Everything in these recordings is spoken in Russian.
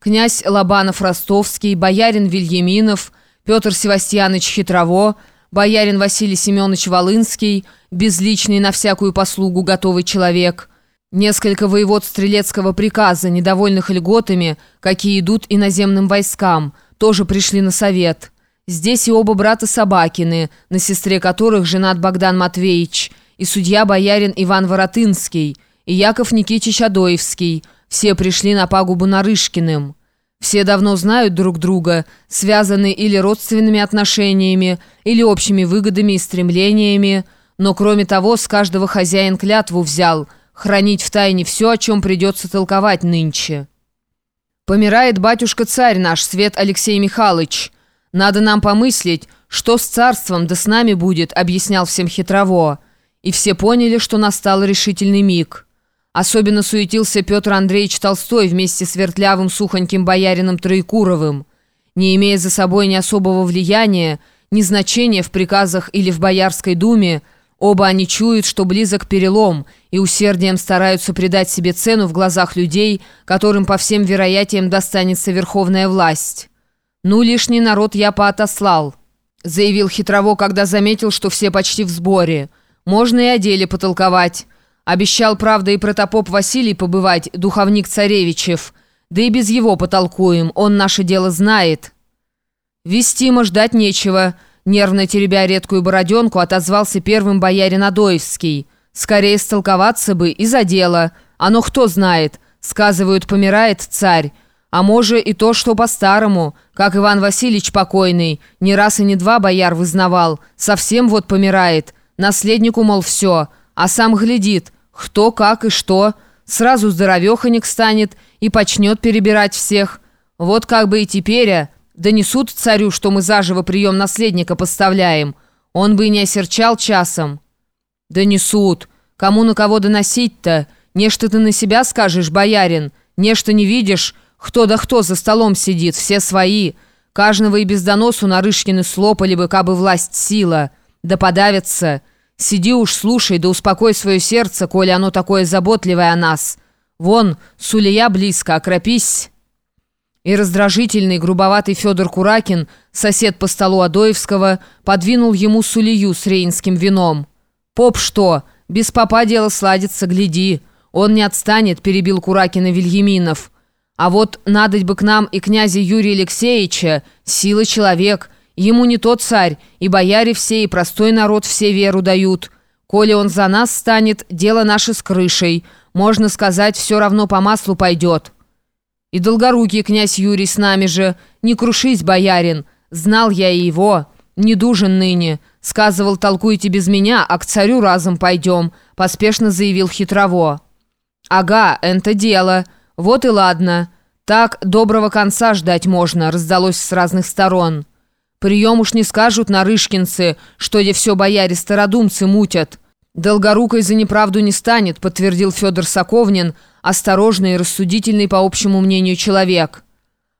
князь Лобанов-Ростовский, боярин Вильяминов, Петр Севастьяныч Хитрово, боярин Василий Семенович Волынский, безличный на всякую послугу готовый человек, несколько воевод стрелецкого приказа, недовольных льготами, какие идут иноземным войскам, тоже пришли на совет. Здесь и оба брата Собакины, на сестре которых женат Богдан Матвеевич, и судья-боярин Иван Воротынский, и Яков Никитич Адоевский. Все пришли на пагубу Нарышкиным. Все давно знают друг друга, связаны или родственными отношениями, или общими выгодами и стремлениями, но кроме того, с каждого хозяин клятву взял хранить в тайне все, о чем придется толковать нынче. Помирает батюшка-царь наш, Свет Алексей Михайлович. Надо нам помыслить, что с царством да с нами будет, объяснял всем хитрово. И все поняли, что настал решительный миг. Особенно суетился Петр Андреевич Толстой вместе с вертлявым сухоньким боярином Троекуровым. Не имея за собой ни особого влияния, ни значения в приказах или в Боярской думе, оба они чуют, что близок перелом, и усердием стараются придать себе цену в глазах людей, которым по всем вероятиям достанется верховная власть. «Ну, лишний народ я поотослал», — заявил Хитрово, когда заметил, что все почти в сборе. «Можно и о деле потолковать». Обещал, правда, и протопоп Василий побывать, духовник царевичев. Да и без его потолкуем, он наше дело знает. Вестимо ждать нечего. Нервно теребя редкую бороденку, отозвался первым боярин Адоевский. Скорее столковаться бы и за дело. Оно кто знает. Сказывают, помирает царь. А может и то, что по-старому, как Иван Васильевич покойный, не раз и не два бояр вызнавал, совсем вот помирает. Наследнику, мол, все, а сам глядит – кто, как и что. Сразу здоровеханик станет и почнет перебирать всех. Вот как бы и теперь, а, донесут царю, что мы заживо прием наследника поставляем. Он бы и не осерчал часом. Донесут. Кому на кого доносить-то? Нечто ты на себя скажешь, боярин. Нечто не видишь, кто да кто за столом сидит, все свои. Каждого и без доносу Нарышкины слопали бы, кабы власть сила. Да подавятся. Сиди уж, слушай, да успокой свое сердце, коли оно такое заботливое о нас. Вон, Сулия близко, окропись». И раздражительный, грубоватый Федор Куракин, сосед по столу Адоевского, подвинул ему сулию с рейнским вином. «Поп что? Без попа дело сладится, гляди. Он не отстанет», — перебил Куракина Вильяминов. «А вот надоть бы к нам и князя Юрия Алексеевича, сила человек». Ему не тот царь, и бояре все, и простой народ все веру дают. Коли он за нас станет, дело наше с крышей. Можно сказать, все равно по маслу пойдет. И долгорукий князь Юрий с нами же. Не крушись, боярин. Знал я и его. Не дужен ныне. Сказывал, толкуйте без меня, а к царю разом пойдем. Поспешно заявил хитрово. Ага, это дело. Вот и ладно. Так доброго конца ждать можно, раздалось с разных сторон. Прием уж не скажут нарышкинцы, что где все бояре стародумцы мутят. Долгорукой за неправду не станет, подтвердил Федор Соковнин, осторожный и рассудительный по общему мнению человек.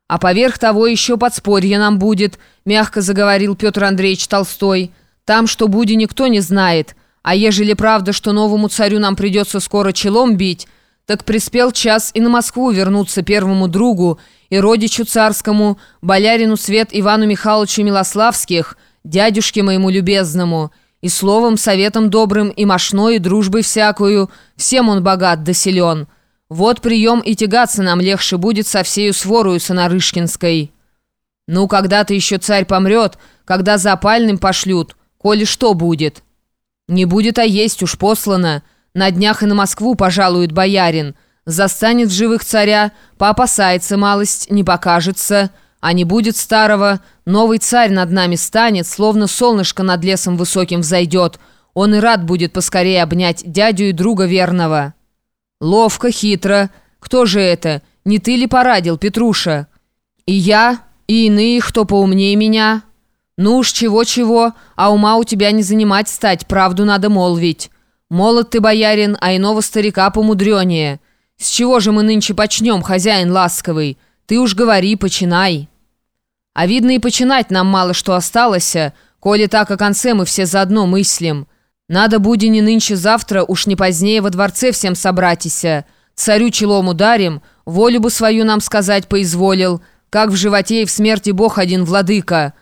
А поверх того еще подспорье нам будет, мягко заговорил Петр Андреевич Толстой. Там, что будет, никто не знает. А ежели правда, что новому царю нам придется скоро челом бить, так приспел час и на Москву вернуться первому другу и родичу царскому, болярину Свет Ивану Михайловичу Милославских, дядюшке моему любезному, и словом, советом добрым, и мошной, и дружбой всякую, всем он богат да силен. Вот прием и тягаться нам легче будет со всею сворою Сонарышкинской. Ну, когда-то еще царь помрет, когда за опальным пошлют, коли что будет. Не будет, а есть уж послано. На днях и на Москву пожалует боярин». Застанет живых царя, поопасается малость, не покажется, а не будет старого. Новый царь над нами станет, словно солнышко над лесом высоким взойдет. Он и рад будет поскорее обнять дядю и друга верного. Ловко, хитро. Кто же это? Не ты ли порадил, Петруша? И я, и иные, кто поумнее меня. Ну уж чего-чего, а ума у тебя не занимать стать, правду надо молвить. Молод ты, боярин, а иного старика помудренее». «С чего же мы нынче почнем, хозяин ласковый? Ты уж говори, починай». «А видно и починать нам мало что осталось, коли так о конце мы все заодно мыслим. Надо буде не нынче завтра, уж не позднее во дворце всем собратися. Царю челом ударим, волю бы свою нам сказать поизволил, как в животе и в смерти Бог один владыка.